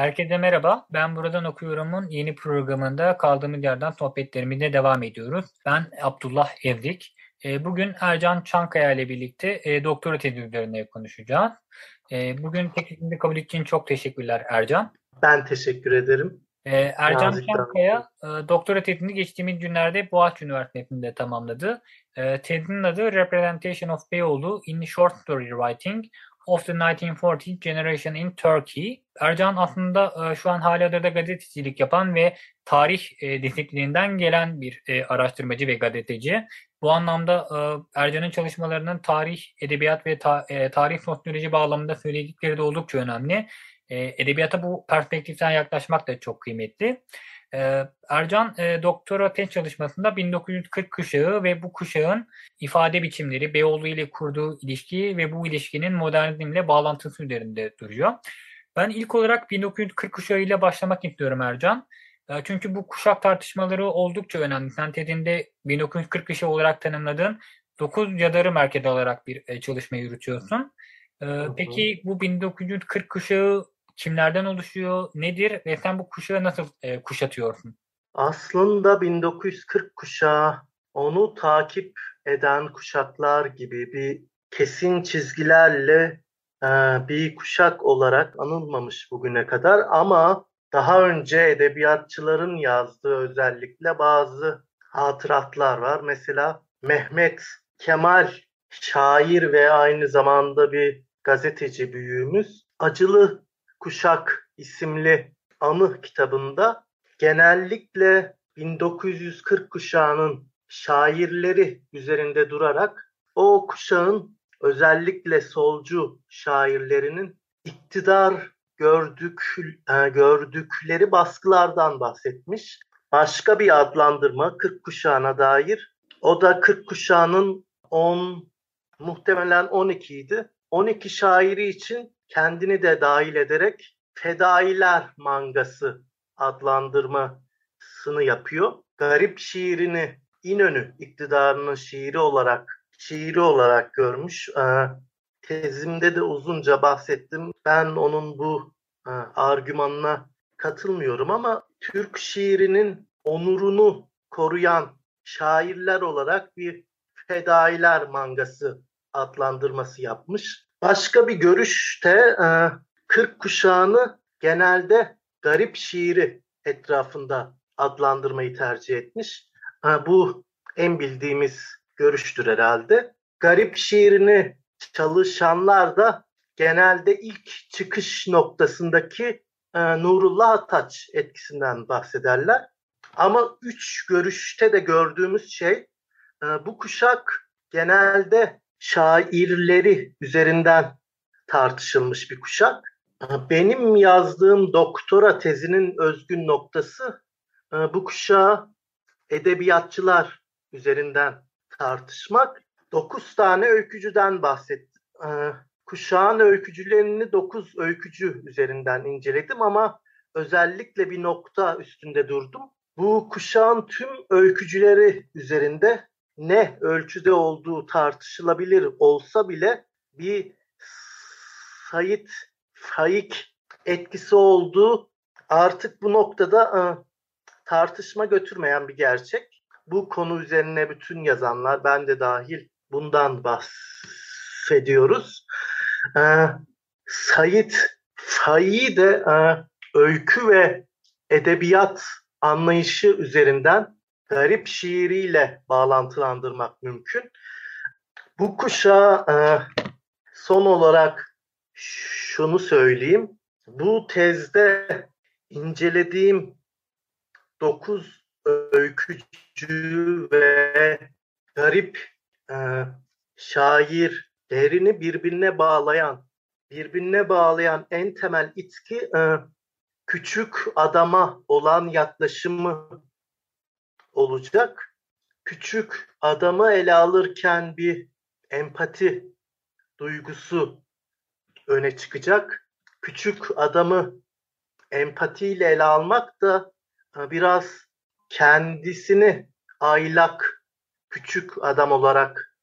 Herkese merhaba. Ben Buradan Okuyorum'un yeni programında kaldığımız yerden sohbetlerimize devam ediyoruz. Ben Abdullah Evrik. E, bugün Ercan Çankaya ile birlikte e, doktora tezi üzerine konuşacağız. E, bugün teklifini kabul için çok teşekkürler Ercan. Ben teşekkür ederim. Ercan Yazıklar. Çankaya doktora tezini geçtiğimiz günlerde Boğaziçi Üniversitesi'nde tamamladı. Tezinin adı Representation of Beyoğlu in Short Story Writing of the 1940 Generation in Turkey. Ercan aslında e, şu an halihazırda gazetecilik yapan ve tarih e, disiplininden gelen bir e, araştırmacı ve gazeteci. Bu anlamda Ercan'ın çalışmalarının tarih, edebiyat ve tarih sosyoloji bağlamında söyledikleri de oldukça önemli. Edebiyata bu perspektiften yaklaşmak da çok kıymetli. Ee, Ercan e, doktora tez çalışmasında 1940 kuşağı ve bu kuşağın ifade biçimleri, Beyoğlu ile kurduğu ilişki ve bu ilişkinin modernizmle bağlantısı üzerinde duruyor. Ben ilk olarak 1940 kuşağı ile başlamak istiyorum Ercan. E, çünkü bu kuşak tartışmaları oldukça önemli. Sen tezinde 1940 kuşağı olarak tanımladığın 9 yadarı merkez alarak bir e, çalışma yürütüyorsun. E, peki bu 1940 kuşağı kimlerden oluşuyor, nedir ve sen bu kuşağı nasıl e, kuşatıyorsun? Aslında 1940 kuşağı onu takip eden kuşaklar gibi bir kesin çizgilerle e, bir kuşak olarak anılmamış bugüne kadar ama daha önce edebiyatçıların yazdığı özellikle bazı hatıratlar var. Mesela Mehmet Kemal şair ve aynı zamanda bir gazeteci büyüğümüz Acılı Kuşak isimli anı kitabında genellikle 1940 kuşağının şairleri üzerinde durarak o kuşağın özellikle solcu şairlerinin iktidar gördük, e, gördükleri baskılardan bahsetmiş. Başka bir adlandırma 40 kuşağına dair. O da 40 kuşağının 10 muhtemelen 12 idi. 12 şairi için kendini de dahil ederek Fedailer mangası adlandırmasını yapıyor. Garip şiirini İnönü iktidarının şiiri olarak şiiri olarak görmüş. Ee, tezimde de uzunca bahsettim. Ben onun bu e, argümanına katılmıyorum ama Türk şiirinin onurunu koruyan şairler olarak bir Fedailer mangası adlandırması yapmış. Başka bir görüşte 40 e, kuşağını genelde garip şiiri etrafında adlandırmayı tercih etmiş. E, bu en bildiğimiz görüştür herhalde. Garip şiirini çalışanlar da genelde ilk çıkış noktasındaki e, Nurullah Ataç etkisinden bahsederler. Ama üç görüşte de gördüğümüz şey bu kuşak genelde şairleri üzerinden tartışılmış bir kuşak. Benim yazdığım doktora tezinin özgün noktası e, bu kuşağı edebiyatçılar üzerinden tartışmak. Dokuz tane öykücüden bahsettim. E, kuşağın öykücülerini dokuz öykücü üzerinden inceledim ama özellikle bir nokta üstünde durdum. Bu kuşağın tüm öykücüleri üzerinde ne ölçüde olduğu tartışılabilir olsa bile bir Sayit Faik etkisi olduğu artık bu noktada e, tartışma götürmeyen bir gerçek. Bu konu üzerine bütün yazanlar, ben de dahil bundan bahsediyoruz. E, Sayit Faik'i de e, öykü ve edebiyat anlayışı üzerinden garip şiiriyle bağlantılandırmak mümkün. Bu kuşa e, son olarak şunu söyleyeyim. Bu tezde incelediğim dokuz öykücü ve garip e, şairlerini birbirine bağlayan, birbirine bağlayan en temel itki e, küçük adama olan yaklaşımı olacak. Küçük adamı ele alırken bir empati duygusu öne çıkacak. Küçük adamı empatiyle ele almak da e, biraz kendisini aylak küçük adam olarak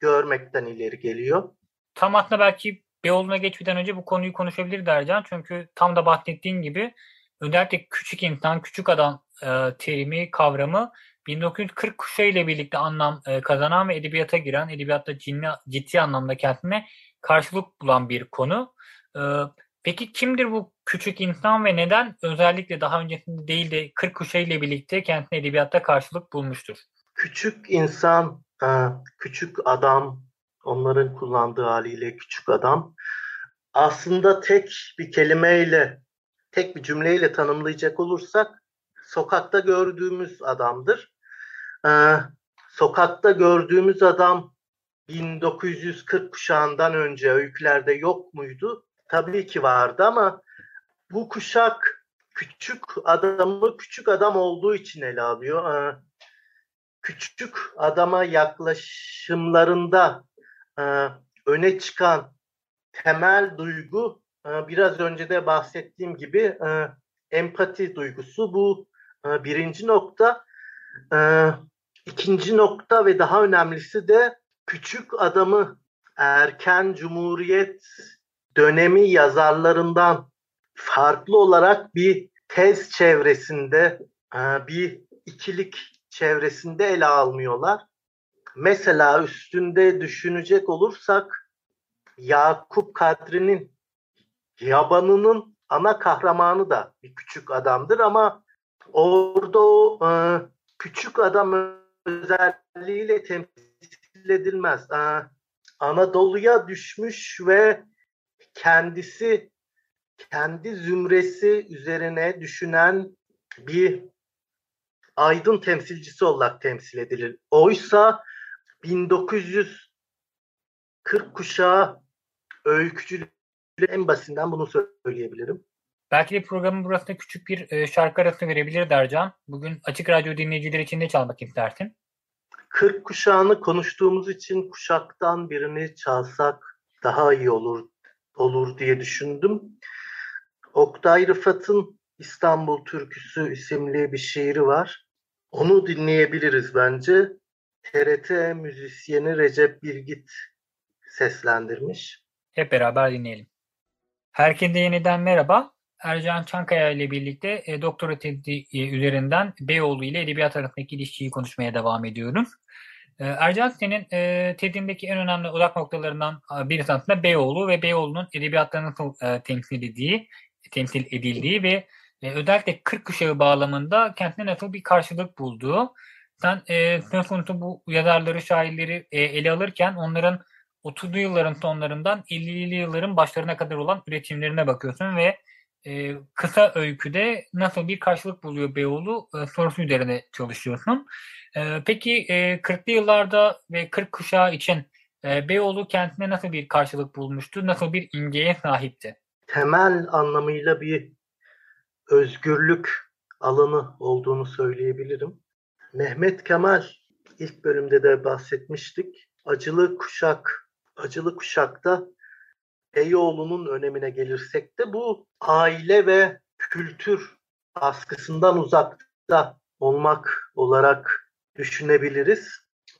görmekten ileri geliyor. Tam aslında belki Beyoğlu'na geçmeden önce bu konuyu konuşabilir Ercan. Çünkü tam da bahsettiğin gibi özellikle küçük insan, küçük adam e, terimi, kavramı 1940 kuşağı ile birlikte anlam e, kazanan ve edebiyata giren, edebiyatta ciddi, ciddi anlamda kendine karşılık bulan bir konu. E, peki kimdir bu küçük insan ve neden özellikle daha öncesinde değil de 40 kuşağı ile birlikte kendine edebiyatta karşılık bulmuştur? Küçük insan, e, küçük adam, onların kullandığı haliyle küçük adam aslında tek bir kelimeyle, tek bir cümleyle tanımlayacak olursak sokakta gördüğümüz adamdır. Ee, sokakta gördüğümüz adam 1940 kuşağından önce öykülerde yok muydu? Tabii ki vardı ama bu kuşak küçük adamı küçük adam olduğu için ele alıyor. Ee, küçük adama yaklaşımlarında e, öne çıkan temel duygu e, biraz önce de bahsettiğim gibi e, empati duygusu. Bu birinci nokta. E, ikinci nokta ve daha önemlisi de küçük adamı erken cumhuriyet dönemi yazarlarından farklı olarak bir tez çevresinde, e, bir ikilik çevresinde ele almıyorlar. Mesela üstünde düşünecek olursak Yakup Kadri'nin Yabanı'nın ana kahramanı da bir küçük adamdır ama orada o e, küçük adam özelliğiyle temsil edilmez. E, Anadolu'ya düşmüş ve kendisi kendi zümresi üzerine düşünen bir aydın temsilcisi olarak temsil edilir. Oysa 1940 kuşağı öykücülüğü en basitinden bunu söyleyebilirim. Belki de programın burasında küçük bir e, şarkı arası verebilir Dercan. Bugün Açık Radyo dinleyicileri için ne çalmak istersin? 40 kuşağını konuştuğumuz için kuşaktan birini çalsak daha iyi olur olur diye düşündüm. Oktay Rıfat'ın İstanbul Türküsü isimli bir şiiri var. Onu dinleyebiliriz bence. TRT müzisyeni Recep Bilgit seslendirmiş. Hep beraber dinleyelim. Herkese yeniden merhaba. Ercan Çankaya ile birlikte e, doktora tezi e, üzerinden Beyoğlu ile edebiyat arasındaki ilişkiyi konuşmaya devam ediyoruz. E, Ercan senin e, tezindeki en önemli odak noktalarından birisi aslında Beyoğlu ve Beyoğlu'nun edebiyatta nasıl e, temsil edildiği, temsil edildiği ve e, özellikle 40 kuşağı bağlamında kendine nasıl bir karşılık bulduğu. Sen e, söz bu yazarları, şairleri e, ele alırken onların 30'lu yılların sonlarından 50'li yılların başlarına kadar olan üretimlerine bakıyorsun ve e, kısa öyküde nasıl bir karşılık buluyor Beyoğlu e, sorusu üzerine çalışıyorsun. E, peki e, 40'lı yıllarda ve 40 kuşağı için e, Beyoğlu kentine nasıl bir karşılık bulmuştu? Nasıl bir imgeye sahipti? Temel anlamıyla bir özgürlük alanı olduğunu söyleyebilirim. Mehmet Kemal ilk bölümde de bahsetmiştik. Acılı kuşak, acılı kuşakta Beyoğlu'nun önemine gelirsek de bu aile ve kültür baskısından uzakta olmak olarak düşünebiliriz.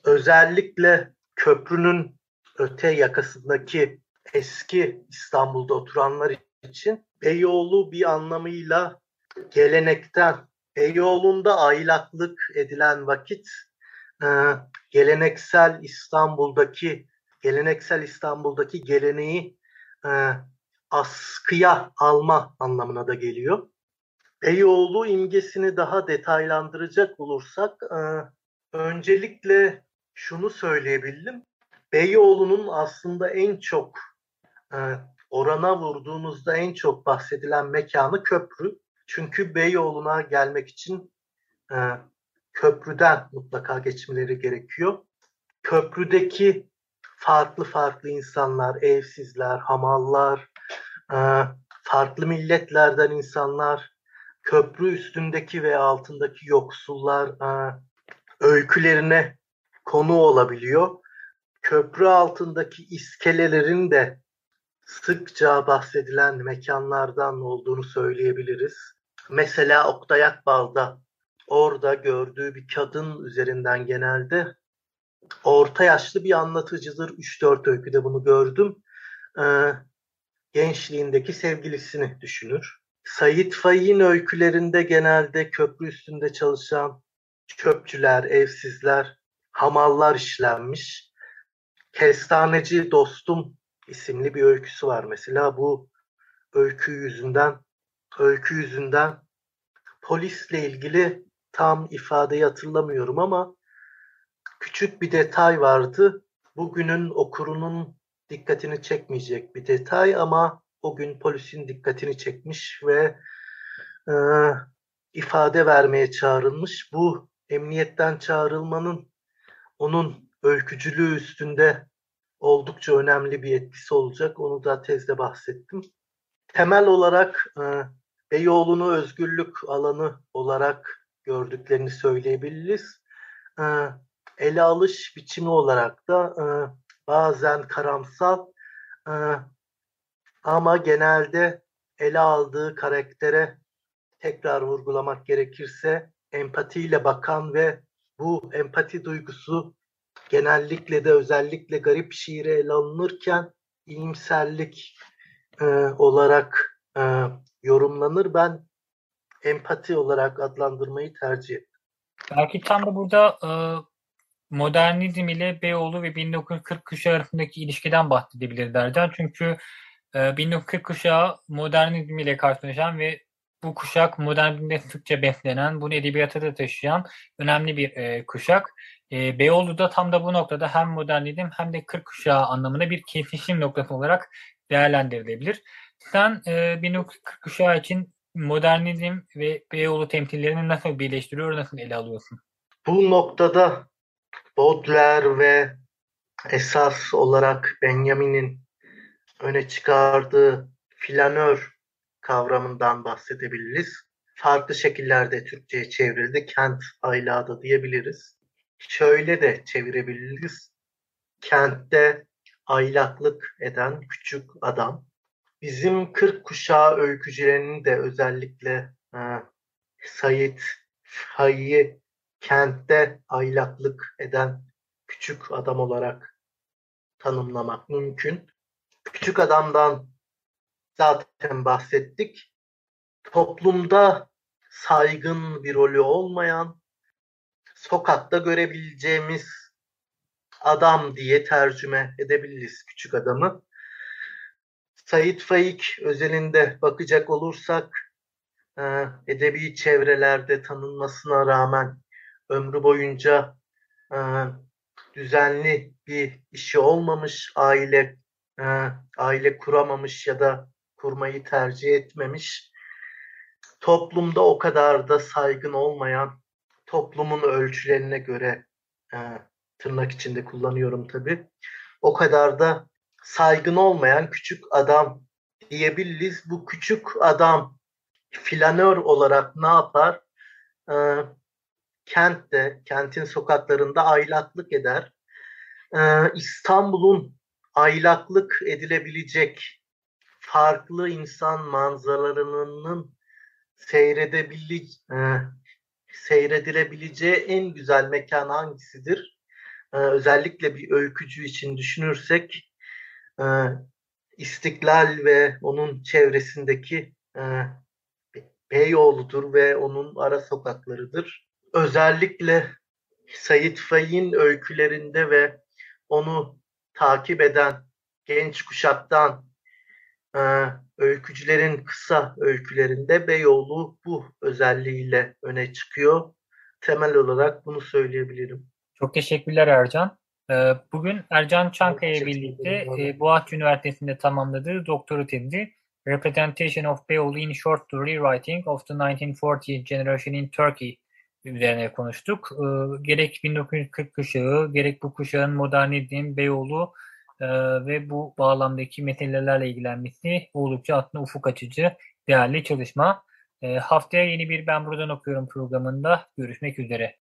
Özellikle köprünün öte yakasındaki eski İstanbul'da oturanlar için Beyoğlu bir anlamıyla gelenekten, Beyoğlu'nda aylaklık edilen vakit e, geleneksel İstanbul'daki geleneksel İstanbul'daki geleneği e, askıya alma anlamına da geliyor. Beyoğlu imgesini daha detaylandıracak olursak e, öncelikle şunu söyleyebildim. Beyoğlu'nun aslında en çok e, orana vurduğumuzda en çok bahsedilen mekanı köprü. Çünkü Beyoğlu'na gelmek için e, köprüden mutlaka geçmeleri gerekiyor. köprüdeki farklı farklı insanlar, evsizler, hamallar, e, farklı milletlerden insanlar, köprü üstündeki ve altındaki yoksullar e, öykülerine konu olabiliyor. Köprü altındaki iskelelerin de sıkça bahsedilen mekanlardan olduğunu söyleyebiliriz. Mesela Oktay Akbal'da orada gördüğü bir kadın üzerinden genelde orta yaşlı bir anlatıcıdır. 3-4 öyküde bunu gördüm. Ee, gençliğindeki sevgilisini düşünür. Sayit Faik'in öykülerinde genelde köprü üstünde çalışan çöpçüler, evsizler, hamallar işlenmiş. Kestaneci Dostum isimli bir öyküsü var mesela. Bu öykü yüzünden öykü yüzünden polisle ilgili tam ifadeyi hatırlamıyorum ama küçük bir detay vardı. Bugünün okurunun dikkatini çekmeyecek bir detay ama o gün polisin dikkatini çekmiş ve e, ifade vermeye çağrılmış. Bu emniyetten çağrılmanın onun öykücülüğü üstünde oldukça önemli bir etkisi olacak. Onu da tezde bahsettim. Temel olarak e, Beyoğlu'nu özgürlük alanı olarak gördüklerini söyleyebiliriz. E, ele alış biçimi olarak da e, bazen karamsal e, ama genelde ele aldığı karaktere tekrar vurgulamak gerekirse empatiyle bakan ve bu empati duygusu genellikle de özellikle garip şiire ele alınırken iyimserlik e, olarak e, yorumlanır. Ben empati olarak adlandırmayı tercih ettim. Belki tam da burada e, modernizm ile Beyoğlu ve 1940 kuşağı arasındaki ilişkiden bahsedebiliriz Ercan. Çünkü e, 1940 kuşağı modernizm ile karşılaşan ve bu kuşak modernizmde sıkça beslenen, bunu edebiyata da taşıyan önemli bir e, kuşak. E, Beyoğlu da tam da bu noktada hem modernizm hem de 40 kuşağı anlamında bir kesişim noktası olarak değerlendirilebilir. Sen e, 1940 kuşağı için modernizm ve Beyoğlu temsillerini nasıl birleştiriyor, nasıl ele alıyorsun? Bu noktada Baudelaire ve esas olarak Benjamin'in öne çıkardığı flanör kavramından bahsedebiliriz. Farklı şekillerde Türkçe'ye çevrildi. Kent aylağı diyebiliriz. Şöyle de çevirebiliriz. Kentte aylaklık eden küçük adam. Bizim 40 kuşağı öykücülerinin de özellikle e, Sayit Faik'i kentte aylaklık eden küçük adam olarak tanımlamak mümkün. Küçük adamdan zaten bahsettik. Toplumda saygın bir rolü olmayan, sokakta görebileceğimiz adam diye tercüme edebiliriz küçük adamı. Said Faik özelinde bakacak olursak edebi çevrelerde tanınmasına rağmen ömrü boyunca e, düzenli bir işi olmamış, aile e, aile kuramamış ya da kurmayı tercih etmemiş. Toplumda o kadar da saygın olmayan, toplumun ölçülerine göre e, tırnak içinde kullanıyorum tabi. O kadar da saygın olmayan küçük adam diyebiliriz. Bu küçük adam flanör olarak ne yapar? E, kentte, kentin sokaklarında aylaklık eder. Ee, İstanbul'un aylaklık edilebilecek farklı insan manzaralarının seyredebile, e, seyredilebileceği en güzel mekan hangisidir? Ee, özellikle bir öykücü için düşünürsek e, İstiklal ve onun çevresindeki e, Beyoğlu'dur ve onun ara sokaklarıdır özellikle Sayit Faik'in öykülerinde ve onu takip eden genç kuşaktan e, öykücülerin kısa öykülerinde Beyoğlu bu özelliğiyle öne çıkıyor. Temel olarak bunu söyleyebilirim. Çok teşekkürler Ercan. E, bugün Ercan Çankaya birlikte e, Boğaziçi Üniversitesi'nde tamamladığı doktora tezi Representation of Beyoğlu in Short Story Writing of the 1940 Generation in Turkey üzerine konuştuk. E, gerek 1940 kuşağı, gerek bu kuşağın modernizm, Beyoğlu e, ve bu bağlamdaki meselelerle ilgilenmesi oldukça aslında ufuk açıcı, değerli çalışma. E, haftaya yeni bir Ben Buradan Okuyorum programında görüşmek üzere.